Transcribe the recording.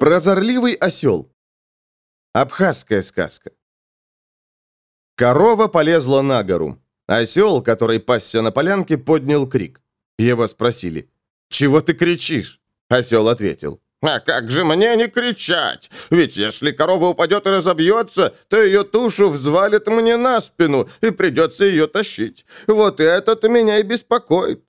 Прозорливый осел. Абхазская сказка. Корова полезла на гору. Осел, который пасся на полянке, поднял крик. Его спросили, «Чего ты кричишь?» Осел ответил, «А как же мне не кричать? Ведь если корова упадет и разобьется, то ее тушу взвалит мне на спину, и придется ее тащить. Вот это-то меня и беспокоит.